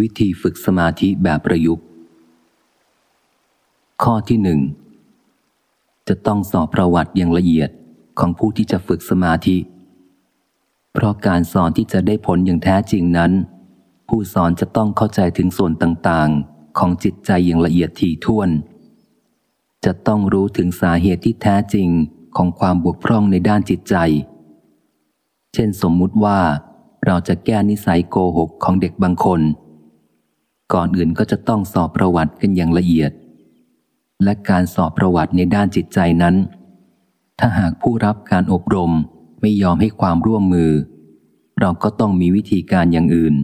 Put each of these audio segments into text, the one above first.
วิธีฝึกสมาธิแบบประยุกต์ ข้อที่หนึ่งจะต้องสอบประวัติอย่างละเอียดของผู้ที่จะฝึกสมาธิ เพราะการสอนที่จะได้ผลอย่างแท้จริงนั้น ผู้สอนจะต้องเข้าใจถึงส่วนต่างๆ ของจิตใจอย่างละเอียดถี่ถ้วน จะต้องรู้ถึงสาเหตุที่แท้จริงของความบกพร่องในด้านจิตใจ เช่นสมมุติว่าเราจะแก้นิสัยโกหกของเด็กบางคน ก่อนอื่นก็จะต้องสอบประวัติกันอย่างละเอียด และการสอบประวัติในด้านจิตใจนั้น ถ้าหากผู้รับการอบรมไม่ยอมให้ความร่วมมือ เราก็ต้องมีวิธีการอย่างอื่น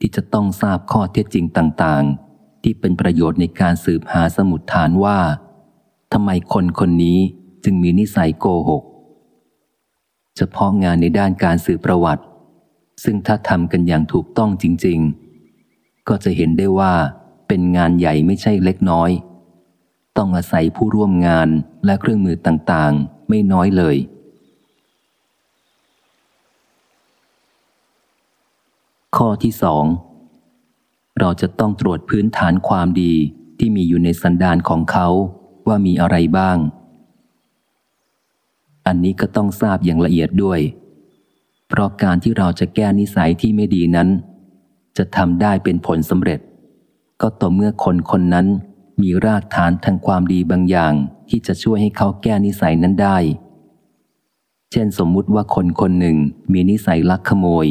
ที่จะต้องทราบข้อเท็จจริงต่างๆ ที่เป็นประโยชน์ในการสืบหาสมุดฐานว่าทำไมคนคนนี้จึงมีนิสัยโกหก เฉพาะงานในด้านการสืบประวัติ ซึ่งถ้าทำกันอย่างถูกต้องจริง ๆ ก็จะเห็นได้ว่าเป็นงานใหญ่ไม่ใช่เล็กน้อย ต้องอาศัยผู้ร่วมงานและเครื่องมือต่างๆ ไม่น้อยเลย ข้อที่สองเราจะต้องตรวจพื้นฐานความดีที่มีอยู่ในสันดานของเขาว่ามีอะไรบ้าง อันนี้ก็ต้องทราบอย่างละเอียดด้วย เพราะการที่เราจะแก้นิสัยที่ไม่ดีนั้น จะทำได้เป็นผลสำเร็จ ก็ต่อเมื่อคนคนนั้นมีรากฐานทางความดีบางอย่างที่จะช่วยให้เขาแก้นิสัยนั้นได้ เช่นสมมุติว่าคนคนหนึ่งมีนิสัยลักขโมย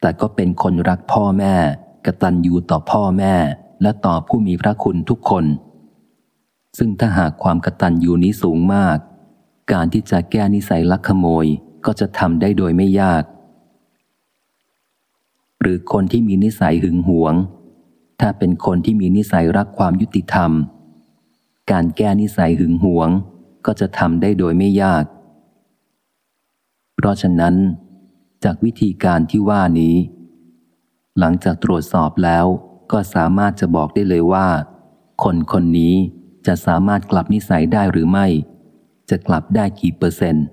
แต่ก็เป็นคนรักพ่อแม่ กตัญญูต่อพ่อแม่ และต่อผู้มีพระคุณทุกคน ซึ่งถ้าหากความกตัญญูนี้สูงมาก การที่จะแก้นิสัยลักขโมยก็จะทำได้โดยไม่ยาก หรือคนที่มีนิสัยหึงหวง ถ้าเป็นคนที่มีนิสัยรักความยุติธรรม การแก้นิสัยหึงหวงก็จะทำได้โดยไม่ยาก เพราะฉะนั้น จากวิธีการที่ว่านี้ หลังจากตรวจสอบแล้วก็สามารถจะบอกได้เลยว่า คนคนนี้จะสามารถกลับนิสัยได้หรือไม่ จะกลับได้กี่เปอร์เซ็นต์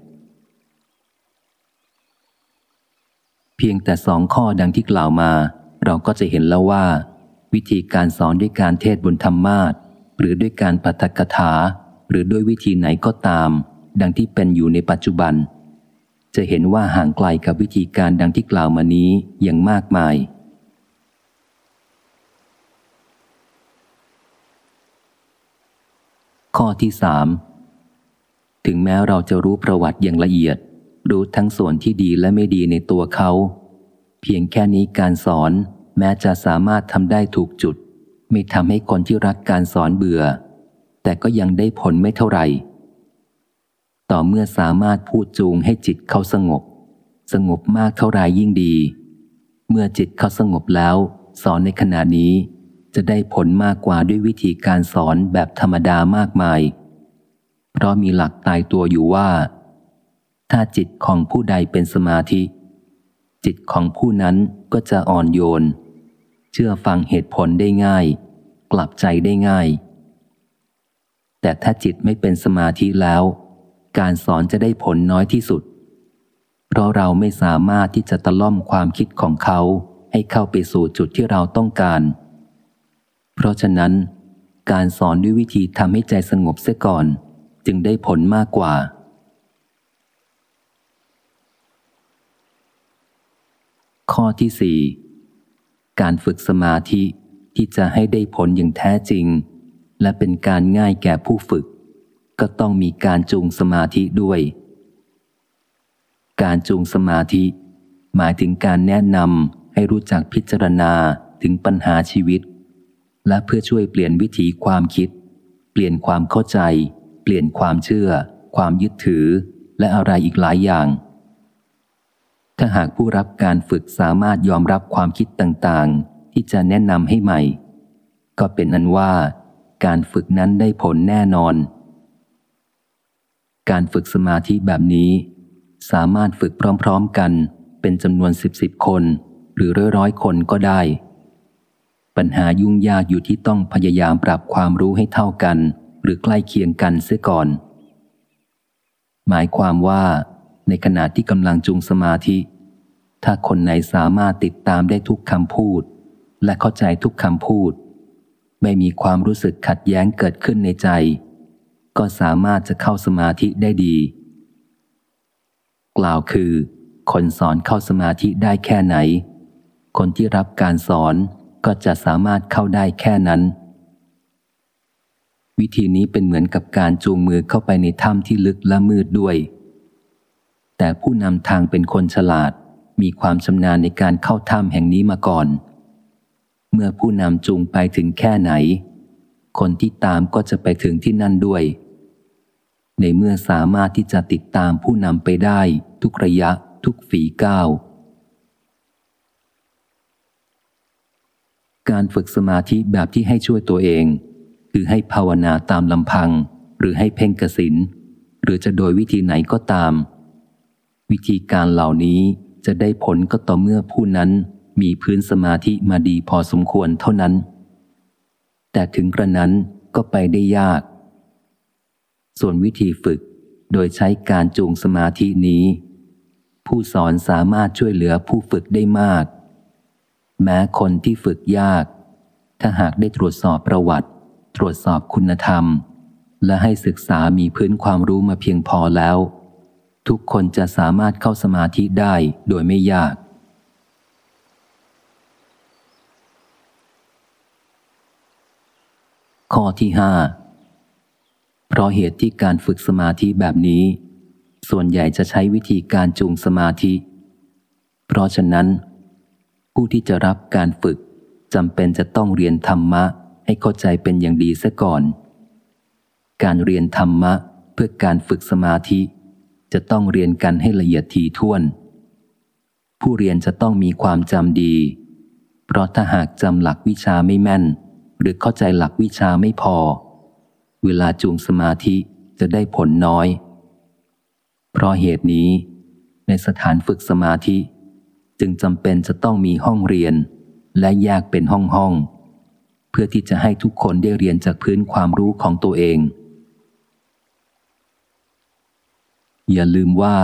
เพียงแต่สองข้อดังที่กล่าวมา เราก็จะเห็นแล้วว่า วิธีการสอนด้วยการเทศบนธรรมาทหรือด้วยการปัทกถา หรือด้วยวิธีไหนก็ตาม ดังที่เป็นอยู่ในปัจจุบัน จะเห็นว่าห่างไกลกับวิธีการดังที่กล่าวมานี้อย่างมากมาย ข้อที่สามถึงแม้เราจะรู้ประวัติอย่างละเอียด รู้ทั้งส่วนที่ดีและไม่ดีในตัวเขา เพียงแค่นี้การสอนแม้จะสามารถทำได้ถูกจุด ไม่ทำให้คนที่รักการสอนเบื่อ แต่ก็ยังได้ผลไม่เท่าไหร่ ต่อเมื่อสามารถพูดจูงให้จิตเขาสงบ สงบมากเท่าไรยิ่งดี เมื่อจิตเขาสงบแล้ว สอนในขณะนี้จะได้ผลมากกว่าด้วยวิธีการสอนแบบธรรมดามากมาย เพราะมีหลักตายตัวอยู่ว่า ถ้าจิตของผู้ใดเป็นสมาธิ จิตของผู้นั้นก็จะอ่อนโยน เชื่อฟังเหตุผลได้ง่าย กลับใจได้ง่าย แต่ถ้าจิตไม่เป็นสมาธิแล้ว การสอนจะได้ผลน้อยที่สุด เพราะเราไม่สามารถที่จะตะล่อมความคิดของเขาให้เข้าไปสู่จุดที่เราต้องการ เพราะฉะนั้น การสอนด้วยวิธีทำให้ใจสงบเสียก่อน จึงได้ผลมากกว่า ข้อที่สี่การฝึกสมาธิที่จะให้ได้ผลอย่างแท้จริง และเป็นการง่ายแก่ผู้ฝึก ก็ต้องมีการจูงสมาธิด้วย การจูงสมาธิ หมายถึงการแนะนำให้รู้จักพิจารณาถึงปัญหาชีวิต และเพื่อช่วยเปลี่ยนวิถีความคิด เปลี่ยนความเข้าใจ เปลี่ยนความเชื่อ ความยึดถือ และอะไรอีกหลายอย่าง ถ้าหากผู้รับการฝึกสามารถยอมรับความคิดต่างๆ ที่จะแนะนำให้ใหม่ ก็เป็นอันว่า การฝึกนั้นได้ผลแน่นอน การฝึกสมาธิแบบนี้ สามารถฝึกพร้อมๆกัน เป็นจำนวนสิบสิบคน หรือร้อยร้อยคนก็ได้ ปัญหายุ่งยากอยู่ที่ต้องพยายามปรับความรู้ให้เท่ากัน หรือใกล้เคียงกันเสียก่อน หมายความว่า ในขณะที่กำลังจุงสมาธิ ถ้าคนไหนสามารถติดตามได้ทุกคำพูด และเข้าใจทุกคำพูด ไม่มีความรู้สึกขัดแย้งเกิดขึ้นในใจ ก็สามารถจะเข้าสมาธิได้ดี กล่าวคือ คนสอนเข้าสมาธิได้แค่ไหน คนที่รับการสอนก็จะสามารถเข้าได้แค่นั้น วิธีนี้เป็นเหมือนกับการจูงมือเข้าไปในถ้ำที่ลึกและมืดด้วย แต่ผู้นำทางเป็นคนฉลาด มีความชำนาญในการเข้าถ้ำแห่งนี้มาก่อน เมื่อผู้นำจูงไปถึงแค่ไหน คนที่ตามก็จะไปถึงที่นั่นด้วย ในเมื่อสามารถที่จะติดตามผู้นำไปได้ ทุกระยะทุกฝีก้าวการฝึกสมาธิแบบที่ให้ช่วยตัวเอง คือให้ภาวนาตามลำพัง หรือให้เพ่งกสินหรือจะโดยวิธีไหนก็ตาม วิธีการเหล่านี้จะได้ผลก็ต่อเมื่อผู้นั้นมีพื้นสมาธิมาดีพอสมควรเท่านั้น แต่ถึงกระนั้นก็ไปได้ยาก ส่วนวิธีฝึกโดยใช้การจูงสมาธินี้ ผู้สอนสามารถช่วยเหลือผู้ฝึกได้มาก แม้คนที่ฝึกยาก ถ้าหากได้ตรวจสอบประวัติ ตรวจสอบคุณธรรม และให้ศึกษามีพื้นความรู้มาเพียงพอแล้ว ทุกคนจะสามารถเข้าสมาธิได้โดยไม่ยาก ข้อที่ห้าเพราะเหตุที่การฝึกสมาธิแบบนี้ ส่วนใหญ่จะใช้วิธีการจูงสมาธิ เพราะฉะนั้น ผู้ที่จะรับการฝึกจำเป็นจะต้องเรียนธรรมะให้เข้าใจเป็นอย่างดีซะก่อน การเรียนธรรมะเพื่อการฝึกสมาธิ จะต้องเรียนกันให้ละเอียดถี่ถ้วน ผู้เรียนจะต้องมีความจำดี เพราะถ้าหากจำหลักวิชาไม่แม่น หรือเข้าใจหลักวิชาไม่พอ เวลาจูงสมาธิจะได้ผลน้อย เพราะเหตุนี้ ในสถานฝึกสมาธิ จึงจำเป็นจะต้องมีห้องเรียน และแยกเป็นห้องห้องเพื่อที่จะให้ทุกคนได้เรียนจากพื้นความรู้ของตัวเอง อย่าลืมว่า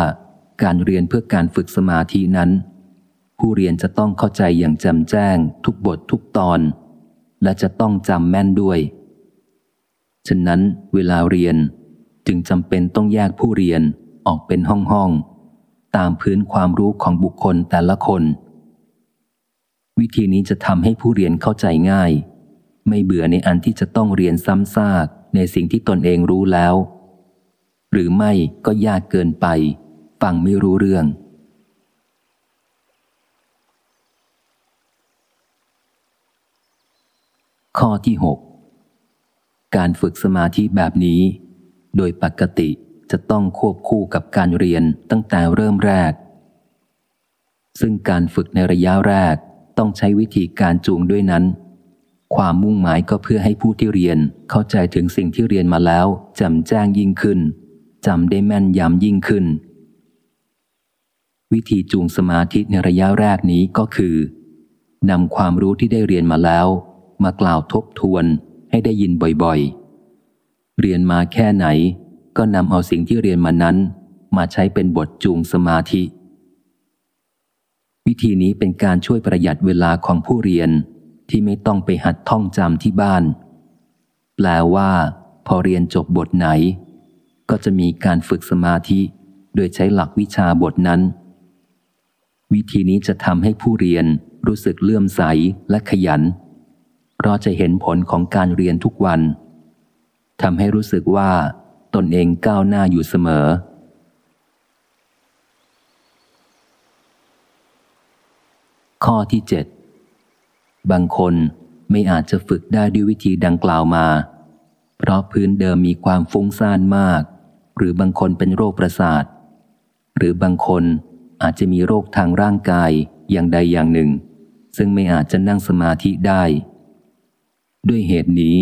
การเรียนเพื่อการฝึกสมาธินั้น ผู้เรียนจะต้องเข้าใจอย่างแจ่มแจ้ง ทุกบททุกตอน และจะต้องจำแม่นด้วย ฉะนั้นเวลาเรียนจึงจำเป็นต้องแยกผู้เรียนออกเป็นห้องห้องตามพื้นความรู้ของบุคคลแต่ละคน วิธีนี้จะทำให้ผู้เรียนเข้าใจง่าย ไม่เบื่อในอันที่จะต้องเรียนซ้ำซากในสิ่งที่ตนเองรู้แล้ว หรือไม่ก็ยากเกินไป ฟังไม่รู้เรื่อง ข้อที่ 6 การฝึกสมาธิแบบนี้ โดยปกติจะต้องควบคู่กับการเรียนตั้งแต่เริ่มแรก ซึ่งการฝึกในระยะแรกต้องใช้วิธีการจูงด้วยนั้น ความมุ่งหมายก็เพื่อให้ผู้ที่เรียนเข้าใจถึงสิ่งที่เรียนมาแล้วจำแจ้งยิ่งขึ้น จำได้แม่นยำยิ่งขึ้น วิธีจูงสมาธิในระยะแรกนี้ก็คือนำความรู้ที่ได้เรียนมาแล้ว มากล่าวทบทวนให้ได้ยินบ่อยๆ เรียนมาแค่ไหน ก็นำเอาสิ่งที่เรียนมานั้น มาใช้เป็นบทจูงสมาธิ วิธีนี้เป็นการช่วยประหยัดเวลาของผู้เรียนที่ไม่ต้องไปหัดท่องจำที่บ้าน แปลว่า พอเรียนจบบทไหน ก็จะมีการฝึกสมาธิ โดยใช้หลักวิชาบทนั้น วิธีนี้จะทำให้ผู้เรียนรู้สึกเลื่อมใสและขยัน เพราะจะเห็นผลของการเรียนทุกวันทำให้รู้สึกว่าตนเองก้าวหน้าอยู่เสมอ ข้อที่เจ็ดบางคนไม่อาจจะฝึกได้ด้วยวิธีดังกล่าวมา เพราะพื้นเดิมมีความฟุ้งซ่านมาก รือบางคนเป็นโรคประสาท หรือบางคนอาจจะมีโรคทางร่างกายอย่างใดอย่างหนึ่ง ซึ่งไม่อาจจะนั่งสมาธิได้ ด้วยเหตุนี้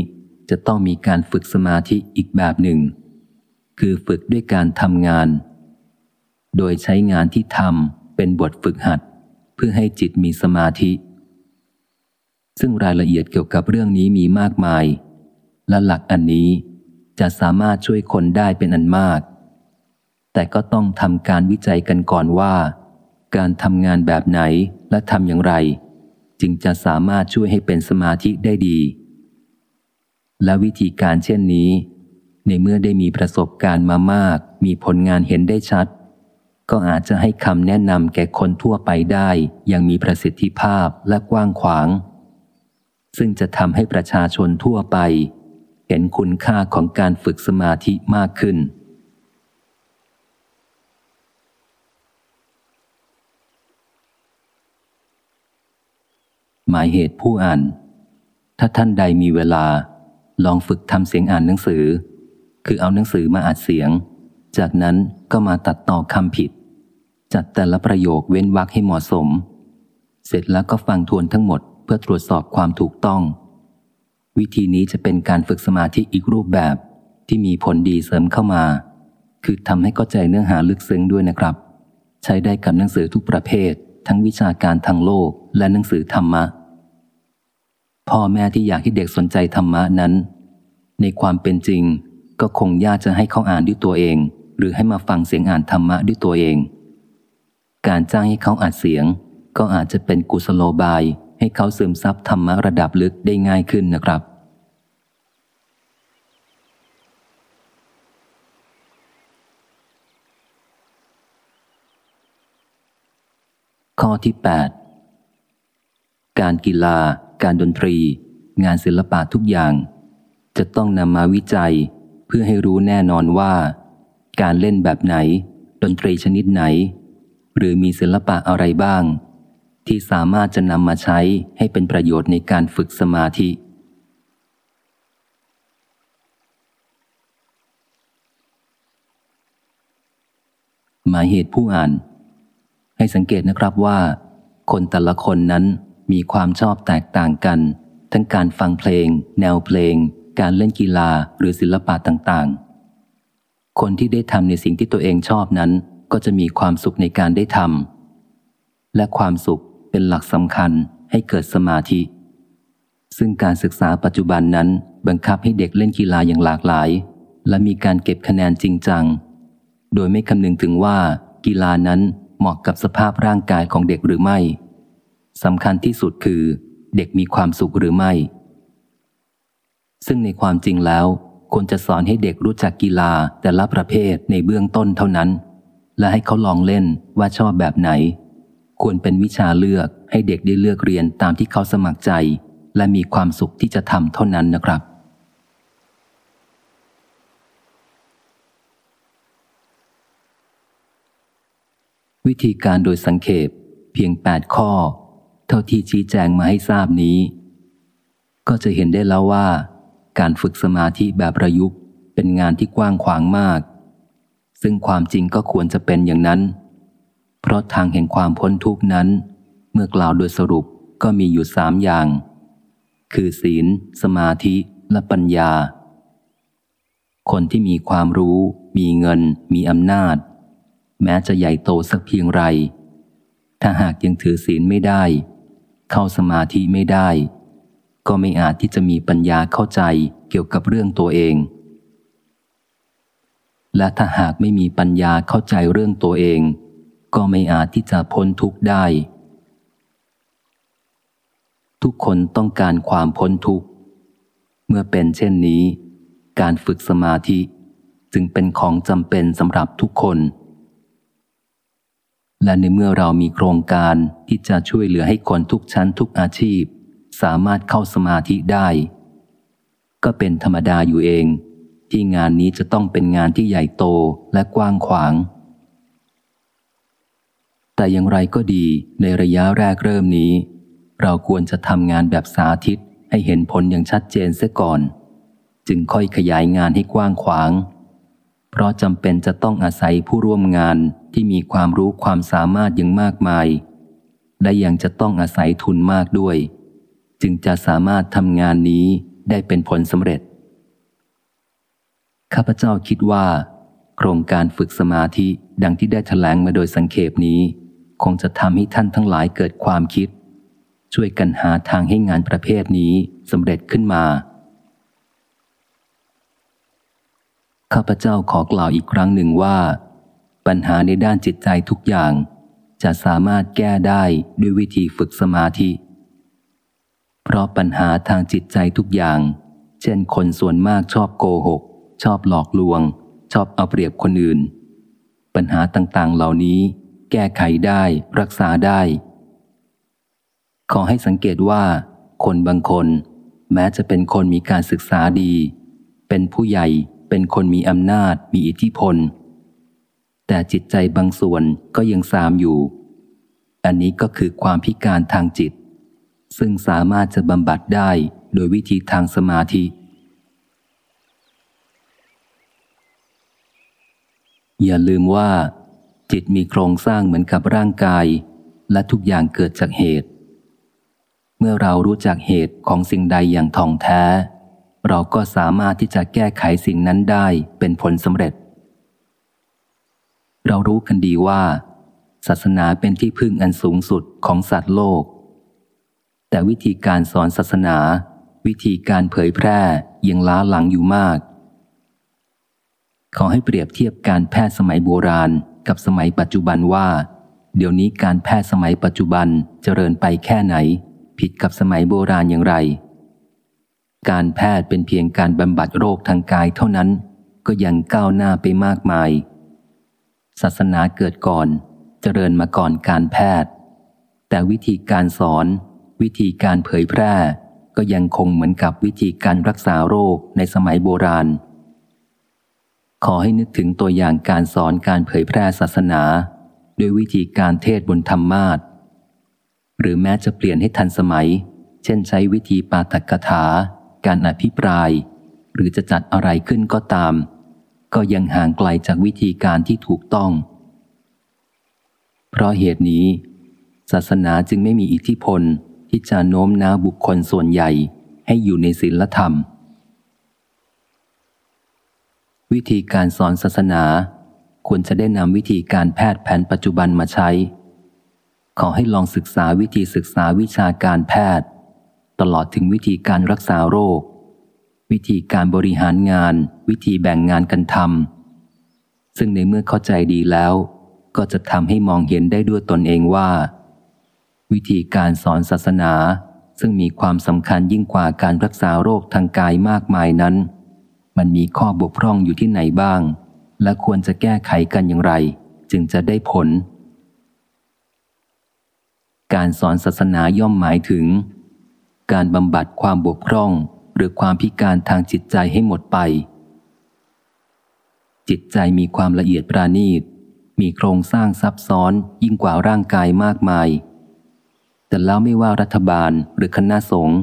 จะต้องมีการฝึกสมาธิอีกแบบหนึ่ง คือฝึกด้วยการทำงาน โดยใช้งานที่ทำเป็นบทฝึกหัด เพื่อให้จิตมีสมาธิ ซึ่งรายละเอียดเกี่ยวกับเรื่องนี้มีมากมาย และหลักอันนี้ จะสามารถช่วยคนได้เป็นอันมาก แต่ก็ต้องทำการวิจัยกันก่อนว่า การทำงานแบบไหนและทำอย่างไร จึงจะสามารถช่วยให้เป็นสมาธิได้ดี และวิธีการเช่นนี้ ในเมื่อได้มีประสบการณ์มามาก มีผลงานเห็นได้ชัด ก็อาจจะให้คำแนะนำแก่คนทั่วไปได้อย่างมีประสิทธิภาพและกว้างขวาง ซึ่งจะทำให้ประชาชนทั่วไป เห็นคุณค่าของการฝึกสมาธิมากขึ้น หมายเหตุผู้อ่าน ถ้าท่านใดมีเวลา ลองฝึกทำเสียงอ่านหนังสือ คือเอาหนังสือมาอัดเสียง จากนั้นก็มาตัดต่อคำผิด จัดแต่ละประโยคเว้นวรรคให้เหมาะสม เสร็จแล้วก็ฟังทวนทั้งหมดเพื่อตรวจสอบความถูกต้อง วิธีนี้จะเป็นการฝึกสมาธิอีกรูปแบบที่มีผลดีเสริมเข้ามา คือทำให้เข้าใจเนื้อหาลึกซึ้งด้วยนะครับ ใช้ได้กับหนังสือทุกประเภท ทั้งวิชาการทางโลกและหนังสือธรรมะ พ่อแม่ที่อยากให้เด็กสนใจธรรมะนั้น ในความเป็นจริง ก็คงยากจะให้เขาอ่านด้วยตัวเอง หรือให้มาฟังเสียงอ่านธรรมะด้วยตัวเอง การจ้างให้เขาอ่านเสียง ก็อาจจะเป็นกุศโลบายให้เขาซึมซับธรรมะระดับลึกได้ง่ายขึ้นนะครับ ข้อที่ 8 การกีฬา การดนตรี งานศิลปะทุกอย่าง จะต้องนำมาวิจัย เพื่อให้รู้แน่นอนว่า การเล่นแบบไหน ดนตรีชนิดไหน หรือมีศิลปะอะไรบ้าง ที่สามารถจะนำมาใช้ให้เป็นประโยชน์ในการฝึกสมาธิ หมายเหตุผู้อ่าน ให้สังเกตนะครับว่า คนแต่ละคนนั้นมีความชอบแตกต่างกัน ทั้งการฟังเพลง แนวเพลง การเล่นกีฬาหรือศิลปะต่างๆ คนที่ได้ทำในสิ่งที่ตัวเองชอบนั้น ก็จะมีความสุขในการได้ทำและความสุขเป็นหลักสำคัญให้เกิดสมาธิ ซึ่งการศึกษาปัจจุบันนั้นบังคับให้เด็กเล่นกีฬาอย่างหลากหลาย และมีการเก็บคะแนนจริงจัง โดยไม่คำนึงถึงว่ากีฬานั้น เหมาะกับสภาพร่างกายของเด็กหรือไม่สำคัญที่สุดคือ เด็กมีความสุขหรือไม่ ซึ่งในความจริงแล้วควรจะสอนให้เด็กรู้จักกีฬาแต่ละประเภทในเบื้องต้นเท่านั้น และให้เขาลองเล่นว่าชอบแบบไหน ควรเป็นวิชาเลือกให้เด็กได้เลือกเรียนตามที่เขาสมัครใจ และมีความสุขที่จะทำเท่านั้นนะครับ วิธีการโดยสังเขปเพียง 8 ข้อ เท่าที่ชี้แจงมาให้ทราบนี้ ก็จะเห็นได้แล้วว่า การฝึกสมาธิแบบประยุกต์เป็นงานที่กว้างขวางมาก ซึ่งความจริงก็ควรจะเป็นอย่างนั้น เพราะทางแห่งความพ้นทุกนั้น เมื่อกล่าวโดยสรุปก็มีอยู่สามอย่าง คือศีล สมาธิและปัญญา คนที่มีความรู้ มีเงิน มีอำนาจ แม้จะใหญ่โตสักเพียงไร ถ้าหากยังถือศีลไม่ได้ เข้าสมาธิไม่ได้ ก็ไม่อาจที่จะมีปัญญาเข้าใจเกี่ยวกับเรื่องตัวเอง และถ้าหากไม่มีปัญญาเข้าใจเรื่องตัวเอง ก็ไม่อาจที่จะพ้นทุกข์ได้ ทุกคนต้องการความพ้นทุกข์ เมื่อเป็นเช่นนี้ การฝึกสมาธิจึงเป็นของจำเป็นสำหรับทุกคน และในเมื่อเรามีโครงการที่จะช่วยเหลือให้คนทุกชั้นทุกอาชีพ สามารถเข้าสมาธิได้ ก็เป็นธรรมดาอยู่เอง ที่งานนี้จะต้องเป็นงานที่ใหญ่โตและกว้างขวาง แต่อย่างไรก็ดีในระยะแรกเริ่มนี้ เราควรจะทำงานแบบสาธิตให้เห็นผลอย่างชัดเจนเสียก่อน จึงค่อยขยายงานให้กว้างขวาง เพราะจำเป็นจะต้องอาศัยผู้ร่วมงาน ที่มีความรู้ความสามารถอย่างมากมาย และยังจะต้องอาศัยทุนมากด้วย จึงจะสามารถทำงานนี้ได้เป็นผลสำเร็จ ข้าพเจ้าคิดว่า โครงการฝึกสมาธิดังที่ได้แถลงมาโดยสังเขปนี้ คงจะทำให้ท่านทั้งหลายเกิดความคิด ช่วยกันหาทางให้งานประเภทนี้สำเร็จขึ้นมาข้าพเจ้าขอกล่าวอีกครั้งหนึ่งว่า ปัญหาในด้านจิตใจทุกอย่าง จะสามารถแก้ได้ด้วยวิธีฝึกสมาธิ เพราะปัญหาทางจิตใจทุกอย่าง เช่นคนส่วนมากชอบโกหก ชอบหลอกลวง ชอบเอาเปรียบคนอื่น ปัญหาต่างๆเหล่านี้ แก้ไขได้รักษาได้ ขอให้สังเกตว่า คนบางคน แม้จะเป็นคนมีการศึกษาดี เป็นผู้ใหญ่เป็นคนมีอำนาจ มีอิทธิพล แต่จิตใจบางส่วนก็ยังสามอยู่ อันนี้ก็คือความพิการทางจิต ซึ่งสามารถจะบำบัดได้โดยวิธีทางสมาธิ อย่าลืมว่า จิตมีโครงสร้างเหมือนกับร่างกาย และทุกอย่างเกิดจากเหตุ เมื่อเรารู้จักเหตุของสิ่งใดอย่างท่องแท้ เราก็สามารถที่จะแก้ไขสิ่งนั้นได้เป็นผลสำเร็จ เรารู้กันดีว่า ศาสนาเป็นที่พึ่งอันสูงสุดของสัตว์โลก แต่วิธีการสอนศาสนา วิธีการเผยแพร่ยังล้าหลังอยู่มาก ขอให้เปรียบเทียบการแพทย์สมัยโบราณกับสมัยปัจจุบันว่า เดี๋ยวนี้การแพทย์สมัยปัจจุบันเจริญไปแค่ไหน ผิดกับสมัยโบราณอย่างไร การแพทย์เป็นเพียงการบำบัดโรคทางกายเท่านั้น ก็ยังก้าวหน้าไปมากมาย ศาสนาเกิดก่อน เจริญมาก่อนการแพทย์ แต่วิธีการสอน วิธีการเผยแพร่ ก็ยังคงเหมือนกับวิธีการรักษาโรคในสมัยโบราณ ขอให้นึกถึงตัวอย่างการสอนการเผยแพร่ศาสนา ด้วยวิธีการเทศบนธรรมาทหรือแม้จะเปลี่ยนให้ทันสมัย เช่นใช้วิธีปาฐกถา การอภิปราย หรือจะจัดอะไรขึ้นก็ตาม ก็ยังห่างไกลจากวิธีการที่ถูกต้อง เพราะเหตุนี้ ศาสนาจึงไม่มีอิทธิพลที่จะโน้มน้าวบุคคลส่วนใหญ่ให้อยู่ในศีลธรรม วิธีการสอนศาสนาควรจะได้นำวิธีการแพทย์แผนปัจจุบันมาใช้ ขอให้ลองศึกษาวิธีศึกษาวิชาการแพทย์ ตลอดถึงวิธีการรักษาโรค วิธีการบริหารงาน วิธีแบ่งงานกันทำซึ่งในเมื่อเข้าใจดีแล้ว ก็จะทำให้มองเห็นได้ด้วยตนเองว่า วิธีการสอนศาสนา ซึ่งมีความสำคัญยิ่งกว่าการรักษาโรคทางกายมากมายนั้น มันมีข้อบกพร่องอยู่ที่ไหนบ้าง และควรจะแก้ไขกันอย่างไร จึงจะได้ผล การสอนศาสนาย่อมหมายถึง การบำบัดความบกพร่อง หรือความพิการทางจิตใจให้หมดไป จิตใจมีความละเอียดปราณีต มีโครงสร้างซับซ้อนยิ่งกว่าร่างกายมากมาย แต่แล้วไม่ว่ารัฐบาลหรือคณะสงฆ์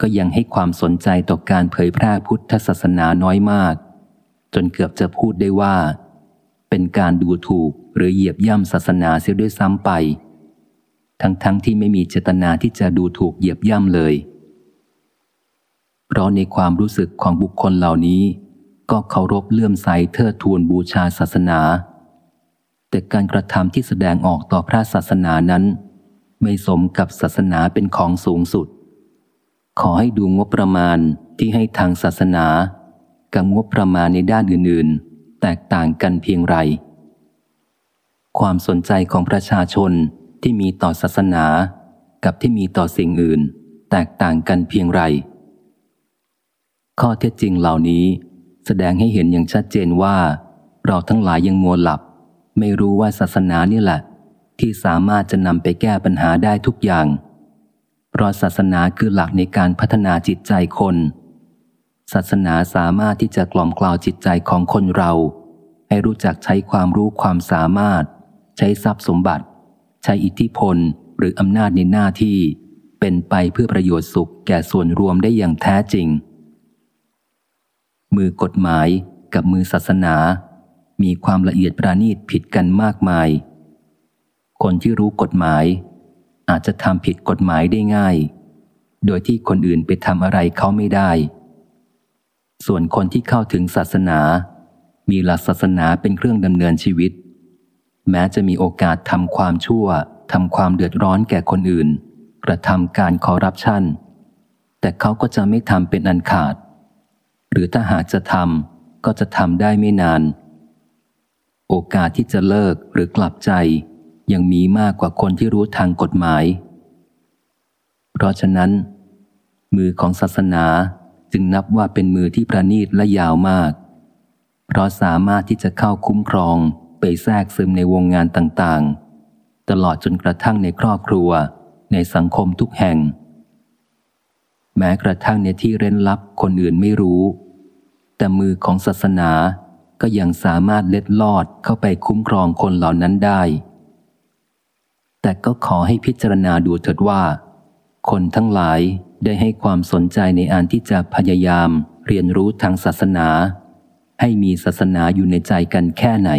ก็ยังให้ความสนใจต่อการเผยแพร่พุทธศาสนาน้อยมาก จนเกือบจะพูดได้ว่า เป็นการดูถูกหรือเหยียบย่ำศาสนาเสียด้วยซ้ำไป ทั้งๆทที่ไม่มีเจตนาที่จะดูถูกเหยียบย่ำเลย เพราะในความรู้สึกของบุคคลเหล่านี้ ก็เคารพเลื่อมใสเทิดทูนบูชาศาสนา แต่การกระทำที่แสดงออกต่อพระศาสนานั้น ไม่สมกับศาสนาเป็นของสูงสุด ขอให้ดูงบประมาณที่ให้ทางศาสนา กับงบประมาณในด้านอื่น ๆ แตกต่างกันเพียงไร ความสนใจของประชาชนที่มีต่อศาสนา กับที่มีต่อสิ่งอื่น แตกต่างกันเพียงไร ข้อเท็จจริงเหล่านี้ แสดงให้เห็นอย่างชัดเจนว่า เราทั้งหลายยังมัวหลับ ไม่รู้ว่าศาสนานี่แหละ ที่สามารถจะนำไปแก้ปัญหาได้ทุกอย่าง เพราะศาสนาคือหลักในการพัฒนาจิตใจคน ศาสนาสามารถที่จะกล่อมกล่าวจิตใจของคนเรา ให้รู้จักใช้ความรู้ความสามารถ ใช้ทรัพย์สมบัติ ใช้อิทธิพลหรืออำนาจในหน้าที่ เป็นไปเพื่อประโยชน์สุขแก่ส่วนรวมได้อย่างแท้จริง มือกฎหมายกับมือศาสนา มีความละเอียดประณีตผิดกันมากมาย คนที่รู้กฎหมาย อาจจะทำผิดกฎหมายได้ง่าย โดยที่คนอื่นไปทำอะไรเขาไม่ได้ ส่วนคนที่เข้าถึงศาสนา มีหลักศาสนาเป็นเครื่องดำเนินชีวิต แม้จะมีโอกาสทำความชั่วทำความเดือดร้อนแก่คนอื่น กระทำการคอร์รัปชันแต่เขาก็จะไม่ทำเป็นอันขาด หรือถ้าหากจะทำก็จะทำได้ไม่นาน โอกาสที่จะเลิกหรือกลับใจ ยังมีมากกว่าคนที่รู้ทางกฎหมาย เพราะฉะนั้น มือของศาสนาจึงนับว่าเป็นมือที่ประณีตและยาวมาก เพราะสามารถที่จะเข้าคุ้มครองไปแทรกซึมในวงงานต่างๆ ตลอดจนกระทั่งในครอบครัว ในสังคมทุกแห่ง แม้กระทั่งในที่เร้นลับคนอื่นไม่รู้ แต่มือของศาสนาก็ยังสามารถเล็ดลอดเข้าไปคุ้มครองคนเหล่านั้นได้ แต่ก็ขอให้พิจารณาดูเถิดว่า คนทั้งหลายได้ให้ความสนใจในอันที่จะพยายามเรียนรู้ทางศาสนา ให้มีศาสนาอยู่ในใจกันแค่ไหน